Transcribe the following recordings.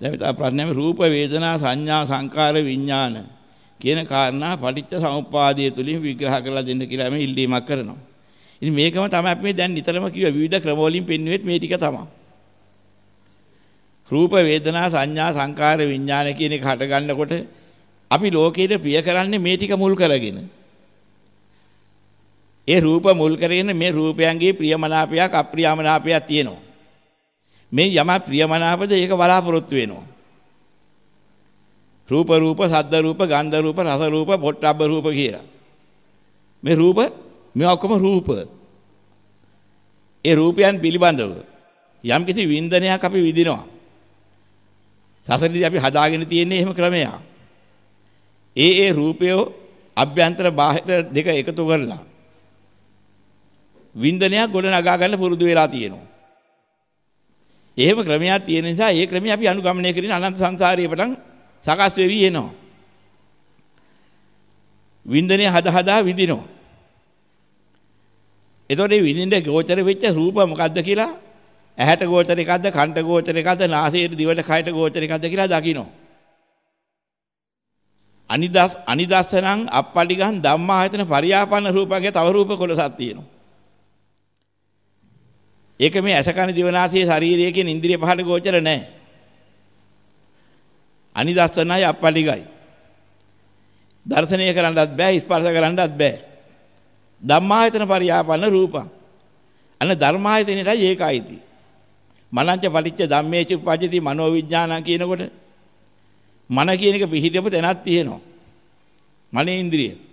දැන් තව ප්‍රශ්නයක් රූප වේදනා සංඥා සංකාර විඥාන කියන කාරණා පටිච්ච සමුප්පාදයේ තුලින් විග්‍රහ කරලා දෙන්න කියලා මේ ඉල්ලීමක් කරනවා. ඉතින් මේකම තමයි අපි දැන් නිතරම කිව්ව විවිධ ක්‍රම වලින් පෙන්වෙත් මේ ටික තමයි. රූප වේදනා සංඥා සංකාර විඥාන කියන එක හට ගන්නකොට අපි ලෝකයේ ප්‍රිය කරන්නේ මේ ටික මුල් කරගෙන. ඒ රූප මුල් කරගෙන මේ රූපයන්ගේ ප්‍රියමනාපයක් අප්‍රියමනාපයක් තියෙනවා. මේ යම ප්‍රියමනාපද ඒක බලාපොරොත්තු වෙනවා. රූප රූප සද්ද රූප ගන්ධ රූප රස රූප පොට්ටබ්බ රූප කියලා. මේ රූප මේ ඔක්කොම රූප. ඒ රූපයන් පිළිබඳව යම් කිසි වින්දනයක් අපි විඳිනවා. සසරදී අපි හදාගෙන තියෙන්නේ එහෙම ක්‍රමයක්. ඒ ඒ රූපය අභ්‍යන්තර බාහිර දෙක එකතු කරලා වින්දනයක් ගොඩ නගා ගන්න පුරුදු වෙලා තියෙනවා. එහෙම ක්‍රමයක් තියෙන නිසා ඒ ක්‍රමය අපි අනුගමනය කරගෙන අනන්ත සංසාරයේ පටන් සකස් වෙවි එනවා. වින්දනය හද හදා විඳිනවා. එතකොට මේ විඳින්න ගෝචර වෙච්ච රූප මොකද්ද කියලා ඇහැට ගෝචර එකක්ද කන්ට ගෝචර එකක්ද නාසයට දිවට කයට ගෝචර එකක්ද කියලා දකිනවා. අනිදස් අනිදස්සනං අප්පටිගං ධම්මායතන පරියාපන්න රූපගේ තව රූප කොටසක් තියෙනවා. ඒක මේ ඇසකන දිවනාසයේ ශාරීරිය කියන ඉන්ද්‍රිය පහට ගෝචර නැහැ. අනිදස්සනයි අප්පටිගයි. දර්ශනය කරන්නත් බෑ ස්පර්ශ කරන්නත් බෑ. ධම්මායතන පරියාපන්න රූපං. අන්න ධර්මායතනෙටයි ඒකයිති. මනංච පටිච්ච ධම්මේච උපජ්ජති මනෝවිඥානං කියනකොට මන කියන එක පිහිටපු තැනක් තියෙනවා. මනේ ඉන්ද්‍රිය.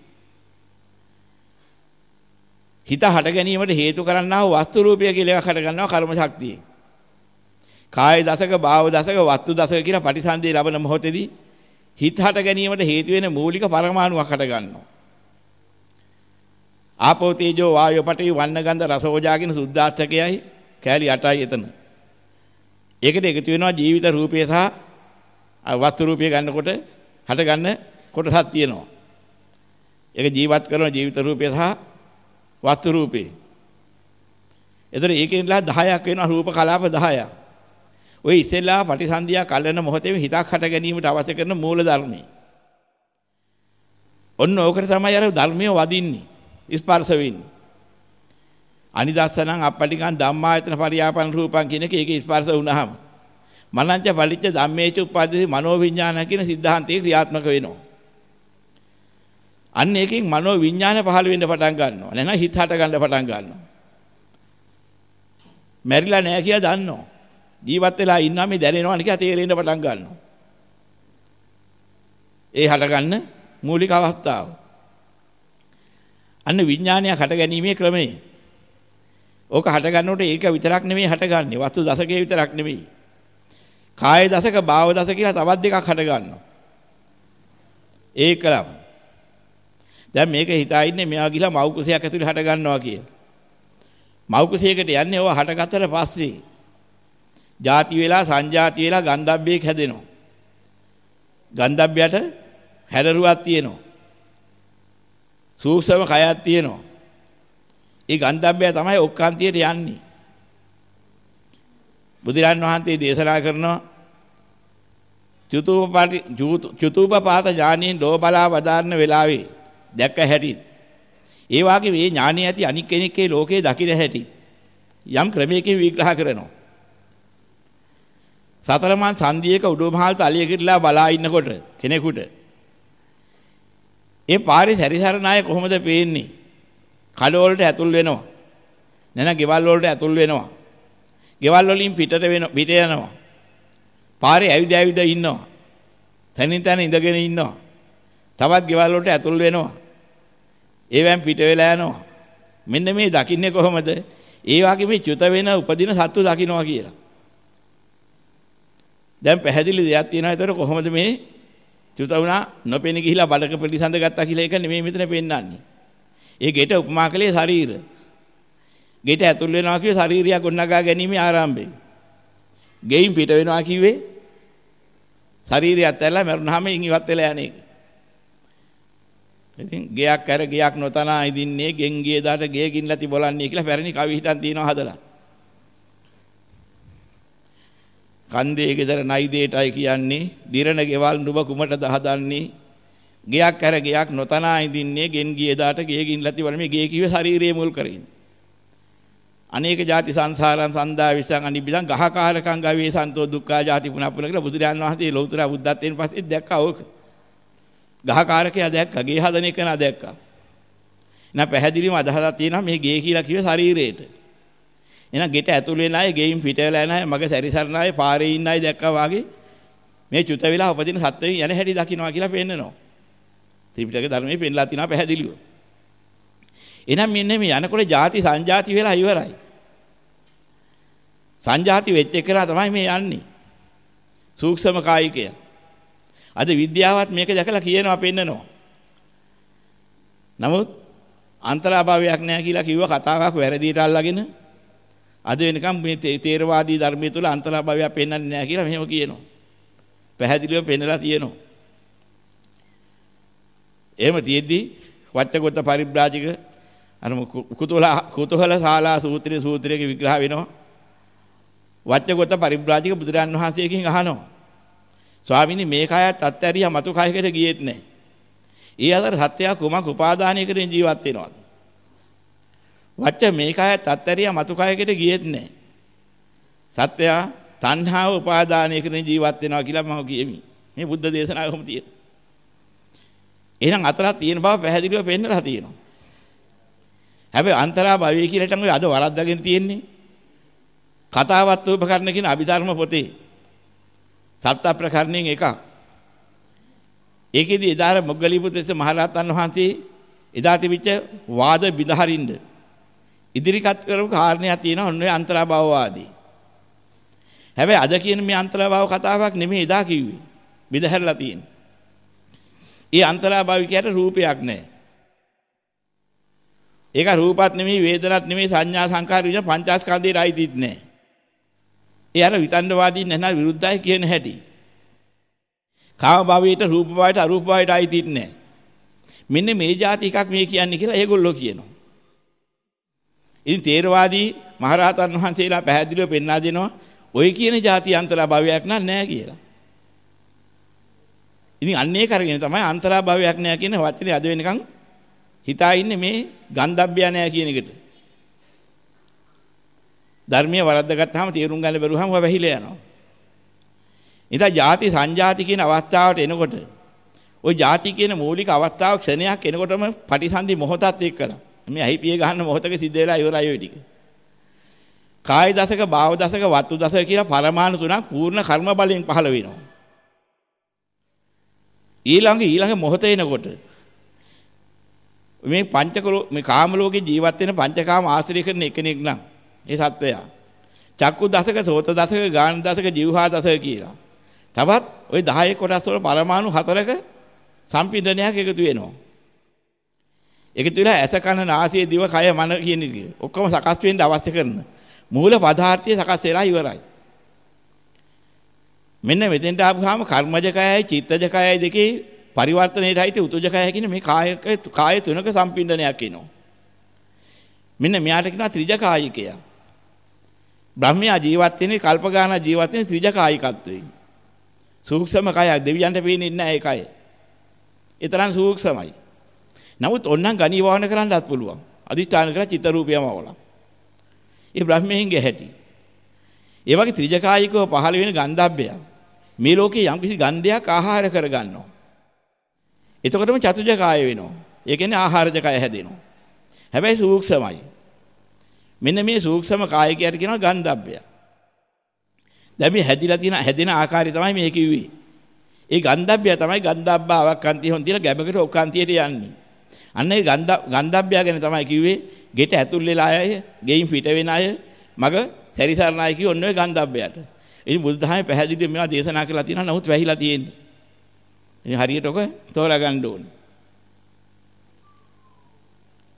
හිත හට ගැනීමට හේතු කරන්නා වූ වස්තු රූපය කියලා එකක් හට ගන්නවා කර්ම ශක්තියෙන්. කාය දසක, භාව දසක, වස්තු දසක කියලා පටිසන්ධිය ලබන මොහොතේදී හිත හට ගැනීමට හේතු වෙන මූලික පරමාණුවක් හට ගන්නවා. ආපෝ තේජෝ වායෝ පඨවි වන්න ගන්ධ රස ඕජා කියන සුද්ධාෂ්ටකයයි කෑලි 8යි එතන. ඒකට එකතු වෙනවා ජීවිත රූපය සහ වස්තු රූපය ගන්නකොට හට ගන්න කොටසක් තියෙනවා. ඒක ජීවත් කරන ජීවිත රූපය සහ වතු රූපේ. එතකොට ඒකෙන්ලා 10ක් වෙනවා රූප කලාප 10ක්. ওই ඉස්සෙල්ලා පටිසන්ධියා කලන මොහොතේම හිතක් හට ගැනීමට අවශ්‍ය කරන මූල ධර්මයි. ඔන්න ඕකට තමයි අර ධර්මය වදින්නේ ස්පර්ශ වෙන්නේ. අනිදස්සනං අපපටිකං ධම්මායතන පරියාපන රූපං කියන එක ඒකේ ස්පර්ශ වුණාම මනංච පලිච්ච ධම්මේච උපාදේසි මනෝවිඥාන කියන සිද්ධාන්තයේ ක්‍රියාත්මක වෙනවා. අන්න ඒකෙන් මනෝ විඥාන පහළ වෙන්න පටන් ගන්නවා. නැත්නම් හිත හට ගන්න පටන් ගන්නවා. මැරිලා නැහැ කියලා දන්නවා. ජීවත් වෙලා ඉන්නා මේ දැනෙනවා නිකන් තේරෙන්න පටන් ගන්නවා. ඒ හට ගන්න මූලික අවස්ථාව. අන්න විඥානය හට ගැනීමේ ක්‍රමය. ඕක හට ගන්නකොට ඒක විතරක් නෙමෙයි හටගන්නේ. වස්තු දශකයේ විතරක් නෙමෙයි. කාය දශක, භාව දශක කියලා තවත් දෙකක් හට ගන්නවා. ඒකලම. දැන් මේක හිතා ඉන්නේ මෙයා ගිහලා මව් කුසයක් ඇතුලේ හට ගන්නවා කියලා. මව් කුසයකට යන්නේ ඕවා හටගත්තට පස්සේ. ಜಾති වෙලා සංජාති වෙලා ගන්ධබ්බයක් හැදෙනවා. ගන්ධබ්බයට හැඩරුවක් තියෙනවා. සූක්ෂම කයක් තියෙනවා. ඒ ගන්ධබ්බය තමයි ඔක්කාන්තියට යන්නේ. බුදුරන් වහන්සේ දේශනා කරනවා චතුූපපාටි චතුූපපාත ඥානීන් ලෝබලා වදාරන වෙලාවේ දැක්ක හැටි. ඒ වාගේ මේ ඥානය ඇති අනික් කෙනෙක්ගේ ලෝකේ දකින්න හැටි යම් ක්‍රමයකින් විග්‍රහ කරනවා. සතරමන් සංදියේක උඩුමහල් තලියකටලා බලා ඉන්නකොට කෙනෙකුට ඒ පාරේ සැරිසරන අය කොහොමද පේන්නේ? කඩ වලට ඇතුල් වෙනවා. නැන ගෙවල් වලට ඇතුල් වෙනවා. ගෙවල් වලින් පිටට වෙන පිට යනවා. පාරේ ඇවිද ඇවිද ඉන්නවා. තනින් තන ඉඳගෙන ඉන්නවා. තවත් ගෙවල් වලට ඇතුල් වෙනවා. ඒවෙන් පිට වෙලා යනවා. මෙන්න මේ දකින්නේ කොහොමද? ඒ වගේ මේ චුත වෙන උපදින සත්තු දකින්නවා කියලා. දැන් පැහැදිලි දෙයක් තියෙනවා. ඒතර කොහොමද මේ චුත වුණා නොපෙනී ගිහිලා බඩක පිළිසඳ ගත්තා කියලා එක නෙමෙයි මෙතන පෙන්වන්නේ. ඒ ගෙට උපමා කළේ ශරීර. ගෙට ඇතුල් වෙනවා කිව්වේ ශරීරය ගොඩනගා ගැනීමේ ආරම්භය. ගෙයින් පිට වෙනවා කිව්වේ ශරීරයත් ඇල්ලලා මරුණාම ඉන් ඉවත් වෙලා යන්නේ. ඉතින් ගෙයක් කර ගෙයක් නොතනා ඉදින්නේ ගෙන් ගිය දාට ගෙයකින් නැති බලන්නේ කියලා පැරණි කවි හිටන් තියනවා හදලා. කන්දේ ගෙදර නයි දෙයටයි කියන්නේ දිරණ ගෙවල් නුඹ කුමටද හදන්නේ? ගයක් කර ගයක් නොතනා ඉඳින්නේ ගෙන් ගිය දාට ගේ ගින්ලති වල මේ ගේ කිව්වේ ශාරීරියේ මුල් කරගෙන. අනේක ಜಾති සංසාරං සන්දා විසං අනිබිදං ගහකාරකං ගවේ සන්තෝ දුක්ඛා ಜಾති පුනප්පුල කියලා බුදුරජාන් වහන්සේ ලෞතර බුද්ධත්වයෙන් පස්සේ දැක්කා ඕක. ගහකාරකයා දැක්කා ගේ හදන එක නා දැක්කා. එහෙනම් පැහැදිලිවම අදහසක් තියෙනවා මේ ගේ කියලා කිව්වේ ශරීරයට. එහෙනම් ගෙට ඇතුළේ නැය ගෙයින් පිට වෙලා නැය මගේ සැරිසරන අය පාරේ ඉන්න අය දැක්කා වාගේ මේ චුත වෙලා උපදින සත්වෙන් යන හැටි දකින්නවා කියලා පෙන්නනවා. ත්‍රිපිටක ධර්මයේ පෙන්ලා තිනවා පැහැදිලිව. එහෙනම් මෙන්න මේ යනකොට ಜಾති සංජාති වෙලා ඉවරයි. සංජාති වෙච්ච එකලා තමයි මේ යන්නේ. සූක්ෂම කායිකය. අද විද්‍යාවත් මේක දැකලා කියනවා පෙන්නනවා නමුත් අන්තරාභාවයක් නැහැ කියලා කිව්ව කතාවක් වැරදියට අල්ලගෙන අද වෙනකම් මේ තේරවාදී ධර්මයේ තුල අන්තරාභාවයක් පෙන්වන්නේ නැහැ කියලා මෙහෙම කියනවා. පැහැදිලිව පෙන්නලා තියෙනවා. එහෙම තියෙද්දි වච්චගොත්ත පරිබ්‍රාජික අර කුතුහල කුතුහල ශාලා සූත්‍රයේ සූත්‍රයේ විග්‍රහ වෙනවා. වච්චගොත්ත පරිබ්‍රාජික බුදුරන් වහන්සේගෙන් අහනවා. ස්වාමීනි මේ කයත් අත්හැරියා මතු කයකට ගියෙත් නැහැ. ඒ අතර සත්‍යය කුමක් උපාදානය කරගෙන ජීවත් වෙනවද? වච්ච මේකය තත්තරිය මතු කයකට ගියෙත් නැහැ. සත්‍යය තණ්හාව උපාදානය කරගෙන ජීවත් වෙනවා කියලා මම කියමි. මේ බුද්ධ දේශනාවෙම තියෙන. එහෙනම් අතරක් තියෙන බව පැහැදිලිව පෙන්නලා තියෙනවා. හැබැයි අන්තරා භවය කියලා හිටන් ඔය අද වරද්දාගෙන තියෙන්නේ. කතාවත් උපකරණ කියන අභිධර්ම පොතේ සත්‍ය ප්‍රකරණයෙන් එකක්. ඒකෙදි එදාර මොග්ගලීපුත්‍රස මහරහතන් වහන්සේ එදා තිබිච්ච වාද බිඳහරින්න ඉදිරිපත් කරපු කාරණයක් තියෙනවා ඔන්න ඔය අන්තරාභවවාදී. හැබැයි අද කියන මේ අන්තරාභව කතාවක් නෙමෙයි එදා කිව්වේ. බෙදහැරලා තියෙන්නේ. ඒ අන්තරාභවිකයට රූපයක් නැහැ. ඒක රූපත් නෙමෙයි වේදනත් නෙමෙයි සංඥා සංකාර විදිහ පංචස්කන්ධේ රයිතිත් නැහැ. ඒ අර විතණ්ඩවාදීන් නැත්නම් විරුද්ධයි කියන හැටි. කාම භවයට රූප භවයට අරූප භවයට අයිතිත් නැහැ. මෙන්න මේ જાති එකක් මේ කියන්නේ කියලා ඒගොල්ලෝ කියනවා. ඉතින් තේරවාදී මහරහතන් වහන්සේලා පැහැදිලිව පෙන්වා දෙනවා ඔය කියන ಜಾති අන්තරා භවයක් නෑ කියලා. ඉතින් අන්නේ කරගෙන තමයි අන්තරා භවයක් නෑ කියන වචනේ අද වෙනකන් හිතා ඉන්නේ මේ ගන්ධබ්බය නෑ කියන එකට. ධර්මයේ වරද්දගත්තාම තේරුම් ගන්න බැරුවම ඔය වැහිලා යනවා. ඉතින් ಜಾති සංජාති කියන අවස්ථාවට එනකොට ওই ಜಾති කියන මූලික අවස්ථාව ක්ෂණයක් එනකොටම පටිසන්ධි මොහොතත් එක්කලා මේ අහිපිය ගන්න මොහොතක සිද්ධ වෙලා ඉවරයි ওই ටික. කාය දසක, භාව දසක, වත්තු දසක කියලා පරමාණු තුනක් පූර්ණ කර්ම බලයෙන් පහළ වෙනවා. ඊළඟ ඊළඟ මොහොත එනකොට මේ පංචකලෝ මේ කාම ලෝකේ ජීවත් වෙන පංචකාම ආශ්‍රය කරන එකෙක් නම් ඒ සත්වයා. චක්කු දසක, සෝත දසක, ගාන දසක, જીවහා දසක කියලා. තවත් ওই 10 කොටස් වල පරමාණු හතරක සම්පින්දනයක් එකතු වෙනවා. එකතු වෙලා ඇස කන නාසය දිව කය මන කියන ඔක්කොම සකස් වෙන්න අවශ්‍ය කරන මූල පදාර්ථය සකස් වෙලා ඉවරයි. මෙන්න මෙතෙන්ට ආපුවාම කර්මජ කයයි චිත්තජ කයයි දෙකේ පරිවර්තනයේට අයිති උතුජ කය කියන මේ කායක කාය තුනක සම්පින්දනයක් එනවා. මෙන්න මෙයාට කියනවා ත්‍රිජ කායිකය. බ්‍රහ්මයා ජීවත් වෙන්නේ කල්පගාන ජීවත් වෙන්නේ ත්‍රිජ කායිකත්වයෙන්. සූක්ෂම කයක් දෙවියන්ට පේන්නේ නැහැ ඒ කය. ඒ තරම් සූක්ෂමයි. නමුත් ඕන්නම් ගණී වහන කරන්නත් පුළුවන්. අදිෂ්ඨාන කරලා චිත්ත රූපයම අවලා. ඒ බ්‍රහ්මයෙන්ගේ හැටි. ඒ වගේ ත්‍රිජකායිකව පහළ වෙන ගන්ධබ්බය මේ ලෝකේ යම්කිසි ගන්ධයක් ආහාර කරගන්නවා. එතකොටම චතුජකාය වෙනවා. ඒ කියන්නේ ආහාරජකය හැදෙනවා. හැබැයි සූක්ෂමයි. මෙන්න මේ සූක්ෂම කායකයට කියනවා ගන්ධබ්බය. දැන් මේ හැදිලා තියෙන හැදෙන ආකාරය තමයි මේ කිව්වේ. ඒ ගන්ධබ්බය තමයි ගන්ධබ්බාවක් කන්තිය හොන් තියලා ගැබකට ඔක්කාන්තියට යන්නේ. අන්න ඒ ගන්ධබ්බය ගැන තමයි කිව්වේ ගෙට ඇතුල් වෙලා අය, ගෙයින් පිට වෙන අය, මග සැරිසරන අය කිව්ව ඔන්න ඔය ගන්ධබ්බයට. ඉතින් බුදුදහමේ පැහැදිලිව මේවා දේශනා කරලා තියෙනවා නමුත් වැහිලා තියෙන්නේ. ඉතින් හරියට ඔක තෝරා ගන්න ඕනේ.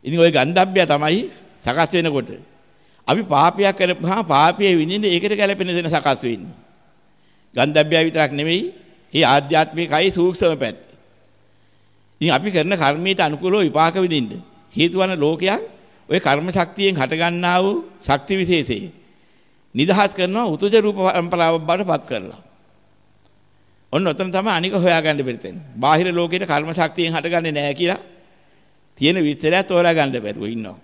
ඉතින් ওই ගන්ධබ්බය තමයි සකස් වෙනකොට අපි පාපයක් කරපුවාම පාපයේ විඳින්න ඒකට ගැලපෙන දෙන සකස් වෙන්නේ. ගන්ධබ්බය විතරක් නෙමෙයි, මේ ආධ්‍යාත්මිකයි සූක්ෂම පැත්ත. ඉතින් අපි කරන කර්මයට අනුකූලව විපාක විඳින්න හේතු වන ලෝකයක් ওই කර්ම ශක්තියෙන් හටගන්නා වූ ශක්ති විශේෂේ නිදහස් කරනවා උතුජ රූප පරම්පරාවක් බාටපත් කරලා. ඔන්න ඔතන තමයි අනික හොයාගන්න බැරිතෙන්. බාහිර ලෝකෙට කර්ම ශක්තියෙන් හටගන්නේ නැහැ කියලා තියෙන විස්තරය තෝරා ගන්න බැරුව ඉන්නවා.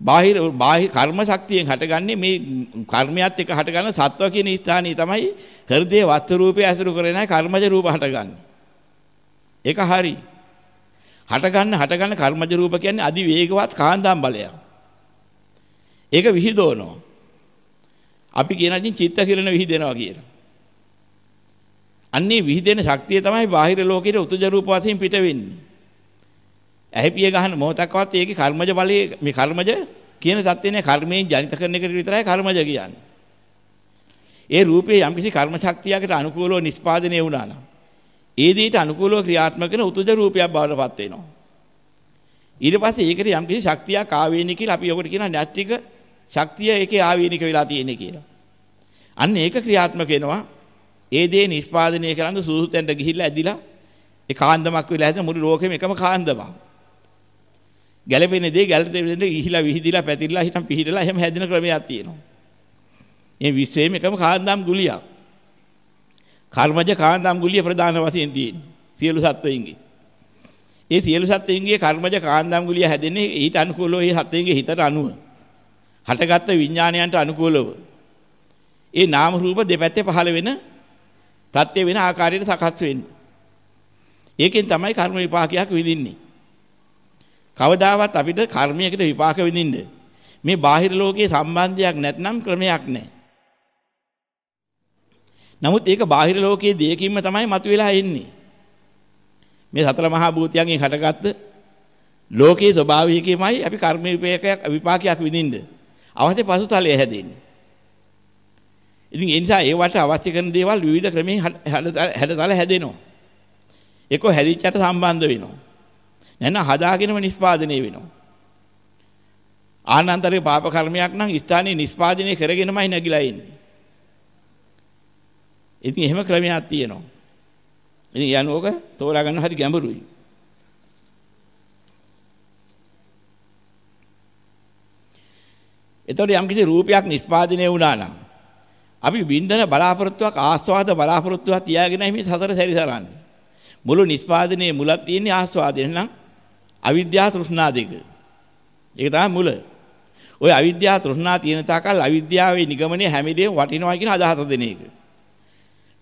බාහිර බාහිර කර්ම ශක්තියෙන් හටගන්නේ මේ කර්මයක් එක්ක හටගන්න සත්ව කියන ස්ථානයේ තමයි හෘදයේ වස්තු රූපය ඇසුරු කරගෙන කර්මජ රූප හටගන්නේ. ඒක හරි. හටගන්න හටගන්න කර්මජ රූප කියන්නේ අදි වේගවත් කාන්දාම් බලයක්. ඒක විහිදවනවා. අපි කියන ඉතින් චිත්ත කිරණ විහිදෙනවා කියලා. අන්නේ විහිදෙන ශක්තිය තමයි බාහිර ලෝකෙට උතුජ රූප වශයෙන් පිට වෙන්නේ. ඇහිපිය ගහන මොහොතක්වත් ඒකේ කර්මජ බලයේ මේ කර්මජ කියන தත්ත්වනේ කර්මයෙන් ජනිත කරන එක විතරයි කර්මජ කියන්නේ. ඒ රූපේ යම්කිසි කර්ම ශක්තියකට අනුකූලව නිස්පාදනය වුණා නම් ඒ දෙයට අනුකූලව ක්‍රියාත්මක කරන උතුජ රූපයක් බවට පත් වෙනවා. ඊට පස්සේ ඒකට යම්කිසි ශක්තියක් ආවේනි කියලා අපි ඔකට කියනවා නැට්ටික ශක්තිය ඒකේ ආවේනික වෙලා තියෙන්නේ කියලා. අන්න ඒක ක්‍රියාත්මක වෙනවා. ඒ දේ නිෂ්පාදනය කරන්න සූසුතෙන්ට ගිහිල්ලා ඇදිලා ඒ කාන්දමක් වෙලා හැදෙන මුළු ලෝකෙම එකම කාන්දමක්. ගැළපෙන දේ ගැළපෙන දේ ගිහිලා විහිදිලා පැතිරලා හිටන් පිහිටලා එහෙම හැදෙන ක්‍රමයක් තියෙනවා. මේ විශ්වයේම එකම කාන්දම් ගුලියක්. කර්මජ කාන්දම් ගුලිය ප්‍රධාන වශයෙන් තියෙන්නේ. සියලු සත්වයින්ගේ. ඒ සියලු සත්වයින්ගේ කර්මජ කාන්දම් ගුලිය හැදෙන්නේ ඊට අනුකූලව ඒ සත්වයින්ගේ හිතට අනුව. හටගත්ත විඥාණයන්ට අනුකූලව. ඒ නාම රූප දෙපැත්තේ පහළ වෙන ප්‍රත්‍ය වෙන ආකාරයට සකස් වෙන්නේ. ඒකෙන් තමයි කර්ම විපාකයක් විඳින්නේ. කවදාවත් අපිට කර්මයකට විපාක විඳින්න මේ බාහිර ලෝකයේ සම්බන්ධයක් නැත්නම් ක්‍රමයක් නැහැ. නමුත් ඒක බාහිර ලෝකයේ දෙයකින්ම තමයි මතුවලා එන්නේ. මේ සතර මහා භූතයන්ගෙන් හටගත්ත ලෝකයේ ස්වභාවයකමයි අපි කර්ම විපාකයක් විපාකයක් විඳින්නේ. අවශ්‍ය පසුතලය හැදෙන්නේ. ඉතින් ඒ නිසා ඒවට අවශ්‍ය කරන දේවල් විවිධ ක්‍රමෙන් හැඩතල හැදෙනවා. ඒක හැදිච්චට සම්බන්ධ වෙනවා. නැත්නම් හදාගෙනම නිෂ්පාදනය වෙනවා. ආනන්තරික පාප කර්මයක් නම් ස්ථානයේ නිෂ්පාදනය කරගෙනමයි නැగిලා ඉන්නේ. ඉතින් එහෙම ක්‍රමයක් තියෙනවා. ඉතින් යනෝක තෝරා ගන්න හරි ගැඹුරුයි. එතකොට යම් කිසි රූපයක් නිෂ්පාදනය වුණා නම් අපි බින්දන බලාපොරොත්තුවක් ආස්වාද බලාපොරොත්තුවක් තියාගෙනයි මේ සතර සැරිසරන්නේ. මුළු නිෂ්පාදනයේ මුලක් තියෙන්නේ ආස්වාදයෙන් නම් අවිද්‍යාව තෘෂ්ණා දෙක. ඒක තමයි මුල. ওই අවිද්‍යාව තෘෂ්ණා තියෙන තාකල් අවිද්‍යාවේ නිගමනය හැමදේම වටිනවා කියන අදහස දෙන එක.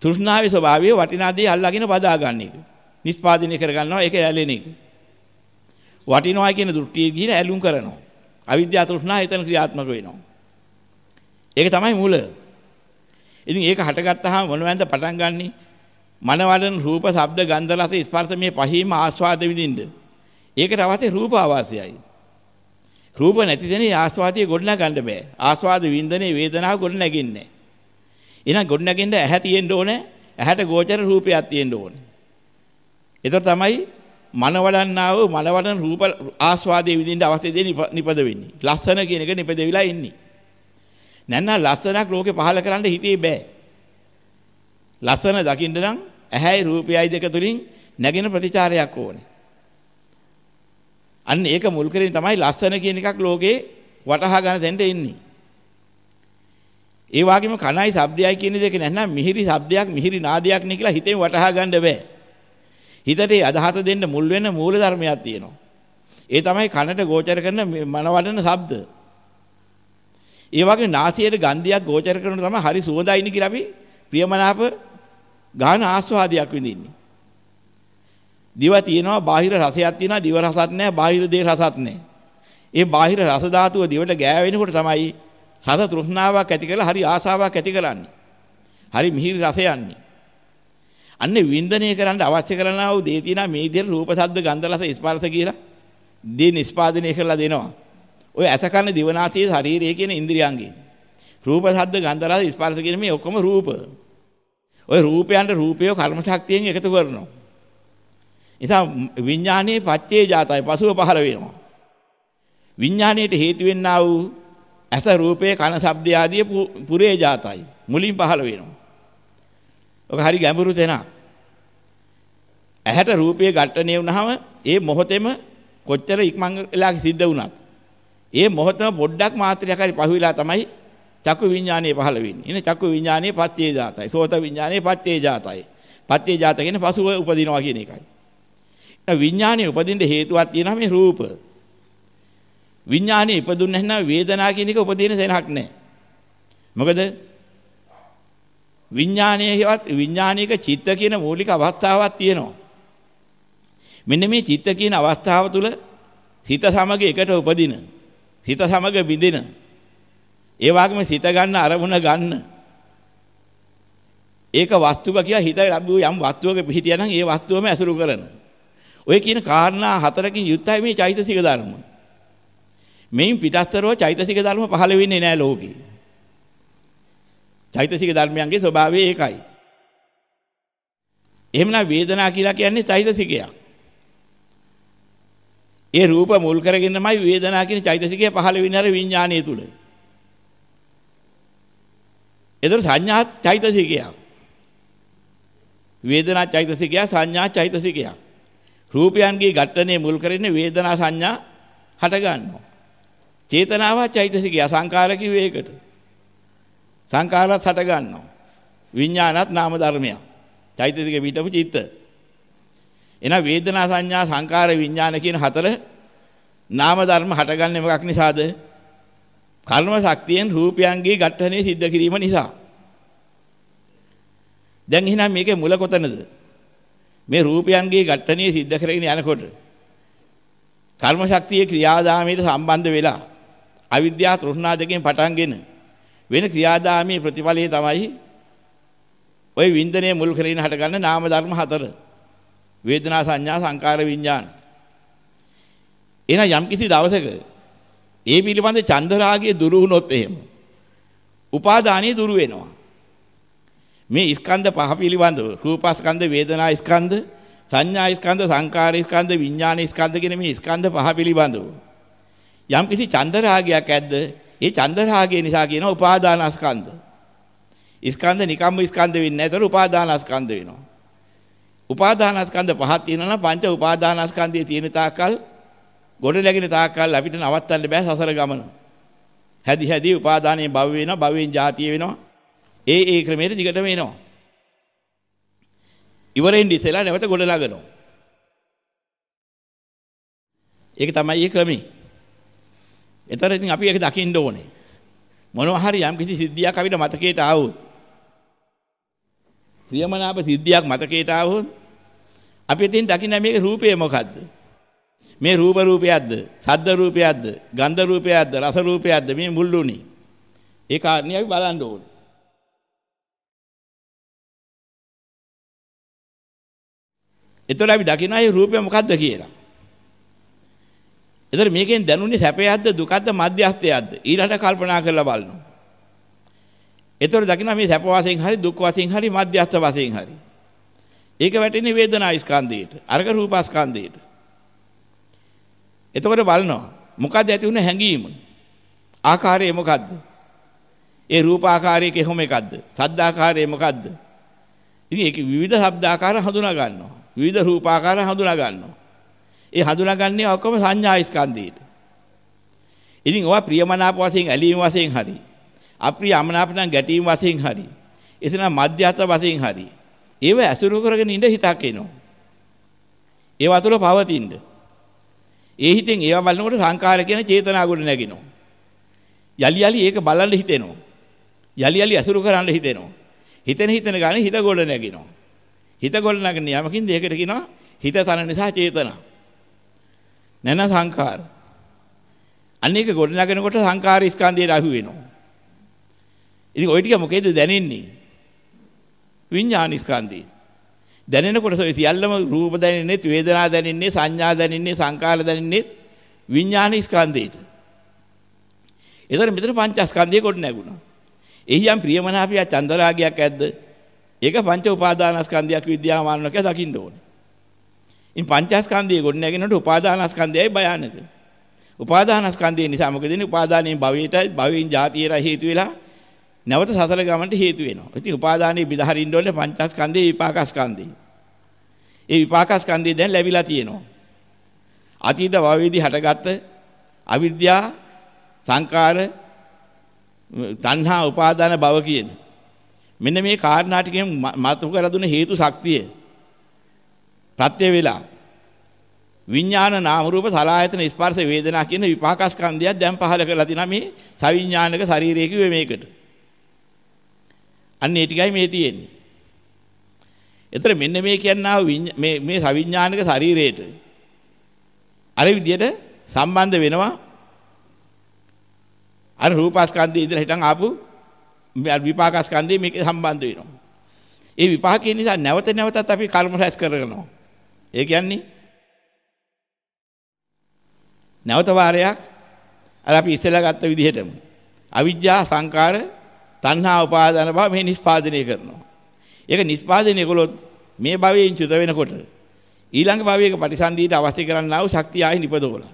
තෘෂ්ණාවේ ස්වභාවය වටිනා දේ අල්ලාගෙන බදා ගන්න එක. නිෂ්පාදනය කර ගන්නවා ඒක ඇලෙන එක. වටිනවා කියන දෘෂ්ටිය ගිහින් ඇලුම් කරනවා. අවිද්‍යාව තෘෂ්ණා එතන ක්‍රියාත්මක වෙනවා. ඒක තමයි මුල. ඉතින් ඒක හටගත්තාම මොනවැන්ද පටන් ගන්නෙ? මනවලන රූප, ශබ්ද, ගන්ධ, රස, ස්පර්ශ මේ පහීම ආස්වාද විඳින්න. ඒකට අවශ්‍ය රූප ආවාසයයි. රූප නැති දෙනේ ආස්වාදයේ ගොඩනග ගන්න බෑ. ආස්වාද වින්දනේ වේදනාව ගොඩ නැගින්නේ. එහෙනම් ගොඩ නැගෙන්න ඇහැ තියෙන්න ඕනේ. ඇහැට ගෝචර රූපයක් තියෙන්න ඕනේ. ඒතර තමයි මනවලන්නා වූ මනවලන රූප ආස්වාදයේ විඳින්න අවශ්‍ය දේ නිපද වෙන්නේ. ලස්සන කියන එක නිපදෙවිලා ඉන්නේ. නැත්නම් ලස්සනක් ලෝකේ පහල කරන්න හිතේ බෑ. ලස්සන දකින්න නම් ඇහැයි රූපයයි දෙක තුලින් නැගෙන ප්‍රතිචාරයක් ඕනේ. අන්න ඒක මුල් කරගෙන තමයි ලස්සන කියන එකක් ලෝකේ වටහා ගන්න දෙන්න ඉන්නේ. ඒ වගේම කණයි ශබ්දයයි කියන දෙක නැත්නම් මිහිරි ශබ්දයක් මිහිරි නාදයක් නේ කියලා හිතෙන් වටහා ගන්න බෑ. හිතට අදහස දෙන්න මුල් වෙන මූල ධර්මයක් තියෙනවා. ඒ තමයි කනට ගෝචර කරන මනවඩන ශබ්ද. ඒ වගේ නාසයට ගන්ධයක් ගෝචර කරන තමයි හරි සුවඳයිනි කියලා අපි ප්‍රියමනාප ගාන ආස්වාදයක් විඳින්නේ. දිව තියෙනවා බාහිර රසයක් තියෙනවා දිව රසක් නැහැ බාහිර දේ රසක් නැහැ. ඒ බාහිර රස ධාතුව දිවට ගෑවෙනකොට තමයි රස තෘෂ්ණාවක් ඇති කරලා හරි ආසාවක් ඇති කරන්නේ. හරි මිහිරි රස යන්නේ. අන්නේ වින්දනය කරන්න අවශ්‍ය කරනා වූ දේ තියෙනවා මේ විදිහට රූප ශබ්ද ගන්ධ රස ස්පර්ශ කියලා දේ නිස්පාදනය කරලා දෙනවා. ඔය ඇස කන දිවනාසය ශරීරය කියන ඉන්ද්‍රියයන්ගෙන්. රූප ශබ්ද ගන්ධ රස ස්පර්ශ කියන මේ ඔක්කොම රූප. ඔය රූපයන්ට රූපය කර්ම ශක්තියෙන් එකතු කරනවා. නිසා විඥානයේ පච්චේ ජාතයි පසුව පහළ වෙනවා. විඥාණයට හේතු වෙන්නා වූ ඇස රූපේ කන ශබ්ද ආදී පුරේ ජාතයි මුලින් පහළ වෙනවා. ඔක හරි ගැඹුරු තැනක්. ඇහැට රූපයේ ඝට්ටණය වුණාම ඒ මොහොතේම කොච්චර ඉක්මන් වෙලා සිද්ධ වුණත් ඒ මොහොතම පොඩ්ඩක් මාත්‍රයක් හරි පහුවිලා තමයි චක්කු විඥානයේ පහළ වෙන්නේ. ඉන්නේ චක්කු විඥානයේ පත්‍යේ ජාතයි. සෝත විඥානයේ පත්‍යේ ජාතයි. පත්‍යේ ජාත කියන්නේ පසුව උපදිනවා කියන එකයි. එහෙනම් විඥානයේ උපදින්න හේතුවක් තියෙනවා මේ රූප. විඥානයේ ඉපදුන්නේ නැත්නම් වේදනා කියන එක උපදින සෙනහක් නැහැ. මොකද විඥානයේවත් විඥානික චිත්ත කියන මූලික අවස්ථාවක් තියෙනවා. මෙන්න මේ චිත්ත කියන අවස්ථාව තුළ හිත සමග එකට උපදින හිත සමග බිඳින ඒ වගේම සිත ගන්න අරමුණ ගන්න ඒක වස්තුක කියලා හිත ලැබුව යම් වස්තුවක පිහිටියා නම් ඒ වස්තුවම ඇසුරු කරන ඔය කියන කාරණා හතරකින් යුක්තයි මේ චෛතසික ධර්ම මෙයින් පිටස්තරව චෛතසික ධර්ම පහළ වෙන්නේ නැහැ ලෝකේ චෛතසික ධර්මයන්ගේ ස්වභාවය ඒකයි එහෙමනම් වේදනා කියලා කියන්නේ චෛතසිකයක් ඒ රූප මුල් කරගෙනමයි වේදනා කියන චෛතසිකය පහළ වෙන්නේ අර විඥානයේ තුල. ඒතර සංඥා චෛතසිකයක්. වේදනා චෛතසිකය සංඥා චෛතසිකයක්. රූපයන්ගේ ඝට්ටනේ මුල් කරගෙන වේදනා සංඥා හට ගන්නවා. චේතනාව චෛතසිකය සංකාර කිව්වේ ඒකට. සංකාරات හට ගන්නවා. විඥානත් නාම ධර්මයක්. චෛතසික පිටපු චිත්ත. එහෙනම් වේදනා සංඥා සංකාර විඥාන කියන හතර නාම ධර්ම හටගන්නේ මොකක් නිසාද? කර්ම ශක්තියෙන් රූපයන්ගේ ඝට්ටනේ සිද්ධ කිරීම නිසා. දැන් එහෙනම් මේකේ මුල කොතනද? මේ රූපයන්ගේ ඝට්ටනේ සිද්ධ කරගෙන යනකොට කර්ම ශක්තියේ ක්‍රියාදාමයට සම්බන්ධ වෙලා අවිද්‍යාව තෘෂ්ණා දෙකෙන් පටන්ගෙන වෙන ක්‍රියාදාමයේ ප්‍රතිඵලය තමයි ওই වින්දනයේ මුල් කරගෙන හටගන්න නාම ධර්ම හතර. වේදනා සංඥා සංකාර විඥාන. එහෙනම් යම්කිසි දවසක ඒ පිළිබඳ චන්දරාගය දුරු වුණොත් එහෙම උපාදානිය දුරු වෙනවා. මේ ස්කන්ධ පහ පිළිබඳව රූපස්කන්ධ වේදනා ස්කන්ධ සංඥා ස්කන්ධ සංකාර ස්කන්ධ විඥාන ස්කන්ධ කියන මේ ස්කන්ධ පහ පිළිබඳව යම්කිසි චන්දරාගයක් ඇද්ද ඒ චන්දරාගය නිසා කියන උපාදානස්කන්ධ ස්කන්ධ නිකම්ම ස්කන්ධ වෙන්නේ නැතර උපාදානස්කන්ධ වෙනවා උපාදානස්කන්ධ පහක් තියෙනවා නම් පංච උපාදානස්කන්ධයේ තියෙන තාක්කල් ගොඩ නැගින තාක්කල් අපිට නවත්තන්න බෑ සසර ගමන. හැදි හැදි උපාදානයේ භව වෙනවා භවයෙන් ජාතිය වෙනවා. ඒ ඒ ක්‍රමයට දිගටම එනවා. ඉවරෙන් ඉතලා නැවත ගොඩ නගනවා. ඒක තමයි ඒ ක්‍රමේ. ඒතර ඉතින් අපි ඒක දකින්න ඕනේ. මොනවා හරි යම් කිසි සිද්ධියක් අපිට මතකයට ආවොත් ප්‍රියමනාප සිද්ධියක් මතකයට ආවොත් අපි ඉතින් දකින්න මේක රූපය මොකද්ද? මේ රූප රූපයක්ද? සද්ද රූපයක්ද? ගන්ධ රූපයක්ද? රස රූපයක්ද? මේ මුල්ුණි. ඒ කාරණේ අපි බලන්න ඕනේ. එතකොට අපි දකිනවා මේ රූපය මොකද්ද කියලා. එතකොට මේකෙන් දැනුනේ සැපයක්ද දුකක්ද මධ්‍යස්ථයක්ද ඊළඟට කල්පනා කරලා බලනවා. එතකොට දකින්න මේ සැප වශයෙන් හරි දුක් වශයෙන් හරි මධ්‍යස්ථ වශයෙන් හරි. ඒක වැටෙන්නේ වේදනා ස්කන්ධයට. අර්ග රූප ස්කන්ධයට. එතකොට බලනවා මොකද්ද ඇති වුණ හැඟීම? ආකාරය මොකද්ද? ඒ රූප ආකාරයේ කොහොම එකක්ද? සද්ද ආකාරය මොකද්ද? ඉතින් ඒක විවිධ ශබ්ද ආකාර හඳුනා ගන්නවා. විවිධ රූප ආකාර හඳුනා ගන්නවා. ඒ හඳුනාගන්නේ ඔක්කොම සංඥා ස්කන්ධයට. ඉතින් ඔවා ප්‍රියමනාප වශයෙන් ඇලීම වශයෙන් හරි අප්‍රිය අමනාප නම් ගැටීම් වශයෙන් හරි එතන මධ්‍යස්ථ වශයෙන් හරි ඒව ඇසුරු කරගෙන ඉඳ හිතක් එනවා. ඒවා තුළ පවතින්න. ඒ හිතෙන් ඒවා බලනකොට සංකාර කියන චේතනා ගොඩ නැගිනවා. යලි යලි ඒක බලන්න හිතෙනවා. යලි යලි ඇසුරු කරන්න හිතෙනවා. හිතෙන හිතෙන ගානේ හිත ගොඩ නැගිනවා. හිත ගොඩ නැගෙන යමකින් දෙයකට කියනවා හිත තන නිසා චේතනා නැන සංකාර අන්න ඒක ගොඩ නැගෙනකොට සංකාර ස්කන්ධයට අහු වෙනවා ඉතින් ওই ටික මොකේද දැනෙන්නේ? විඥාන ස්කන්ධය. දැනෙනකොට ඒ සියල්ලම රූප දැනෙන්නේ, වේදනා දැනෙන්නේ, සංඥා දැනෙන්නේ, සංකාර දැනෙන්නේ විඥාන ස්කන්ධයට. ඒතර මෙතන පංචස්කන්ධය කොට නැගුණා. එහි යම් ප්‍රියමනාපිය චන්දරාගයක් ඇද්ද? ඒක පංච උපාදානස්කන්ධයක් විද්‍යාමානක දකින්න ඕනේ. ඉන් පංචස්කන්ධය කොට නැගෙනට උපාදානස්කන්ධයයි භයානක. උපාදානස්කන්ධය නිසා මොකද වෙන්නේ? උපාදානයේ භවයට භවයෙන් ජාතියට හේතු වෙලා නැවත සසර ගමනට හේතු වෙනවා. ඉතින් උපාදානයේ බිදහරින්න ඕනේ පංචස්කන්ධේ විපාකස්කන්ධේ. ඒ විපාකස්කන්ධේ දැන් ලැබිලා තියෙනවා. අතීත භවයේදී හටගත්ත අවිද්‍යා සංකාර තණ්හා උපාදාන භව කියන මෙන්න මේ කාරණා ටිකෙන් මතු කර දුන්න හේතු ශක්තිය ප්‍රත්‍ය වේලා විඥාන නාම රූප සලආයතන ස්පර්ශ වේදනා කියන විපාක ස්කන්ධයක් දැන් පහල කරලා තිනා මේ සවිඥානික ශරීරයේ කිව්වේ මේකට. අන්න ඒ ටිකයි මේ තියෙන්නේ. එතන මෙන්න මේ කියනවා මේ මේ සවිඥානික ශරීරයට අර විදියට සම්බන්ධ වෙනවා අර රූපස්කන්ධය ඉඳලා හිටන් ආපු විපාකස්කන්ධය මේක සම්බන්ධ වෙනවා. ඒ විපාකේ නිසා නැවත නැවතත් අපි කර්ම රැස් කරනවා. ඒ කියන්නේ නැවත වාරයක් අර අපි ඉස්සෙල්ලා ගත්ත විදිහටම අවිජ්ජා සංකාර තණ්හා උපාදාන බව මේ නිස්පාදනය කරනවා. ඒක නිස්පාදනය කළොත් මේ භවයෙන් චුත වෙනකොට ඊළඟ භවයක ප්‍රතිසන්දියට අවශ්‍ය කරන්නා වූ ශක්තිය ආයි නිපදවලා.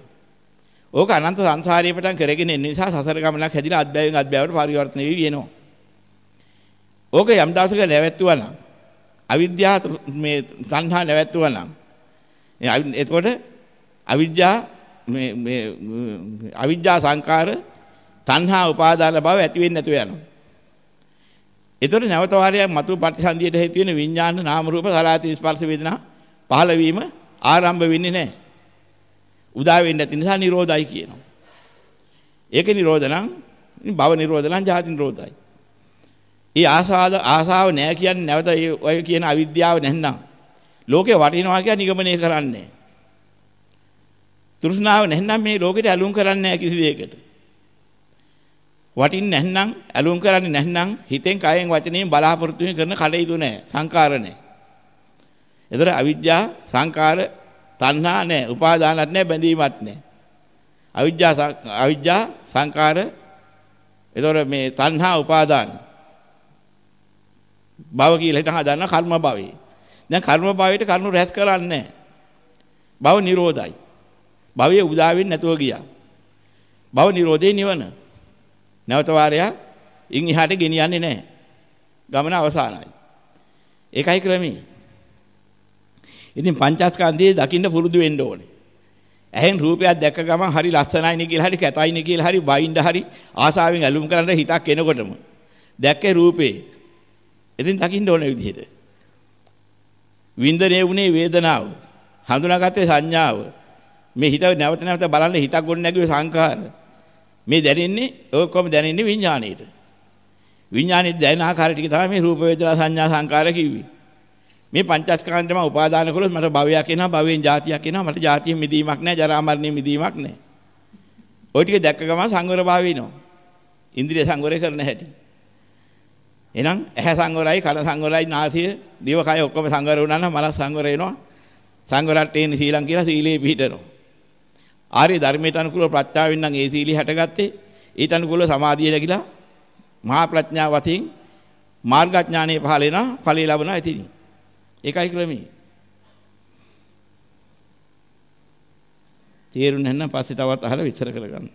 ඕක අනන්ත සංසාරයේ පටන් කරගෙන එන නිසා සසර ගමනක් හැදිලා අත්බැවින් අත්බැවට පරිවර්තන වෙවි වෙනවා. ඕක යම් දවසක නැවැත්තුවා නම් අවිද්‍යාව මේ තණ්හා නැවැත්තුවා නම් එතකොට අවිද්‍යා මේ මේ අවිද්‍යා සංකාර තණ්හා උපාදාන බව ඇති වෙන්නේ නැතුව යනවා. එතකොට නැවත වාරයක් මතු ප්‍රතිසන්දියට හේතු වෙන විඥාන නාම රූප සලආති ස්පර්ශ වේදනා පහළ වීම ආරම්භ වෙන්නේ නැහැ. උදා වෙන්නේ නැති නිසා නිරෝධයි කියනවා. ඒක නිරෝධ නම් භව නිරෝධ නම් ජාති නිරෝධයි. ඒ ආසාව ආසාව නැහැ කියන්නේ නැවත ඔය කියන අවිද්‍යාව නැත්නම් ලෝකේ වටිනවා කියන නිගමනය කරන්නේ. තෘෂ්ණාව නැත්නම් මේ ලෝකෙට ඇලුම් කරන්නේ නැහැ කිසි දෙයකට. වටින්නේ නැත්නම් ඇලුම් කරන්නේ නැත්නම් හිතෙන් කයෙන් වචනයෙන් බලාපොරොත්තු කරන කඩයිතු නැහැ සංකාර නැහැ. ඒතර අවිද්‍යා සංකාර තණ්හා නැහැ උපාදානත් නැහැ බැඳීමත් නැහැ. අවිද්‍යා අවිද්‍යා සංකාර ඒතර මේ තණ්හා උපාදාන භව කියලා හිතන හදන්න කර්ම භවයේ. දැන් කර්ම භවයට කර්ම රැස් කරන්නේ නැහැ. භව නිරෝධයි. භවයේ උදා වෙන්නේ නැතුව ගියා. භව නිරෝධේ නිවන. නැවත වාරයක් ඉන් එහාට ගෙනියන්නේ නැහැ. ගමන අවසానයි. ඒකයි ක්‍රමී. ඉතින් පංචස්කන්ධයේ දකින්න පුරුදු වෙන්න ඕනේ. ඇහෙන් රූපයක් දැක්ක ගමන් හරි ලස්සනයිනේ කියලා හරි කැතයිනේ කියලා හරි බයින්ද හරි ආසාවෙන් ඇලුම් කරන්න හිතක් එනකොටම දැක්කේ රූපේ. එතින් දකින්න ඕන විදිහට. වින්දනය වුණේ වේදනාව. හඳුනාගත්තේ සංඥාව. මේ හිත නැවත නැවත බලන්න හිතක් ගොඩ නැගුවේ සංකාර. මේ දැනෙන්නේ ඔක්කොම දැනෙන්නේ විඥාණයට. විඥාණයට දැනෙන ආකාරය ටික තමයි මේ රූප වේදනා සංඥා සංකාර කිව්වේ. මේ පංචස්කන්ධයම උපාදාන කළොත් මට භවයක් එනවා, භවයෙන් ජාතියක් එනවා, මට ජාතියෙන් මිදීමක් නැහැ, ජරා මරණයෙන් මිදීමක් නැහැ. ওই ටික දැක්ක ගමන් සංවර භාවය එනවා. ඉන්ද්‍රිය සංවරය කරන හැටි. එහෙනම් ඇහැ සංවරයි කන සංවරයි නාසය දිව කය ඔක්කොම සංවර වුණා නම් මනස සංවර වෙනවා. සංවරට එන්නේ සීලං කියලා සීලේ පිහිටනවා. ආර්ය ධර්මයට අනුකූල ප්‍රත්‍යාවෙන් නම් ඒ සීලී හැටගත්තේ ඊට අනුකූල සමාධිය නැගිලා මහා ප්‍රඥාව වතින් මාර්ගඥානෙ පහල වෙනා ඵලයේ ලබනවා ඉතින් ඒකයි ක්‍රමී තේරුණ නැත්නම් පස්සේ තවත් අහලා විස්තර කරගන්න